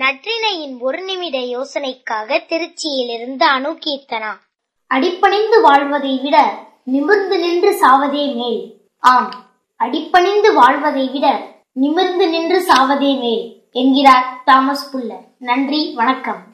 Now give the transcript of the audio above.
நற்றினையின் ஒரு நிமிட யோசனைக்காக திருச்சியிலிருந்து அணு கீர்த்தனா அடிப்பணிந்து வாழ்வதை விட நிமிர்ந்து நின்று சாவதே மேல். ஆம் அடிப்பணிந்து வாழ்வதை விட நிமிர்ந்து நின்று சாவதே மேல் என்கிறார் தாமஸ் புல்லர். நன்றி வணக்கம்.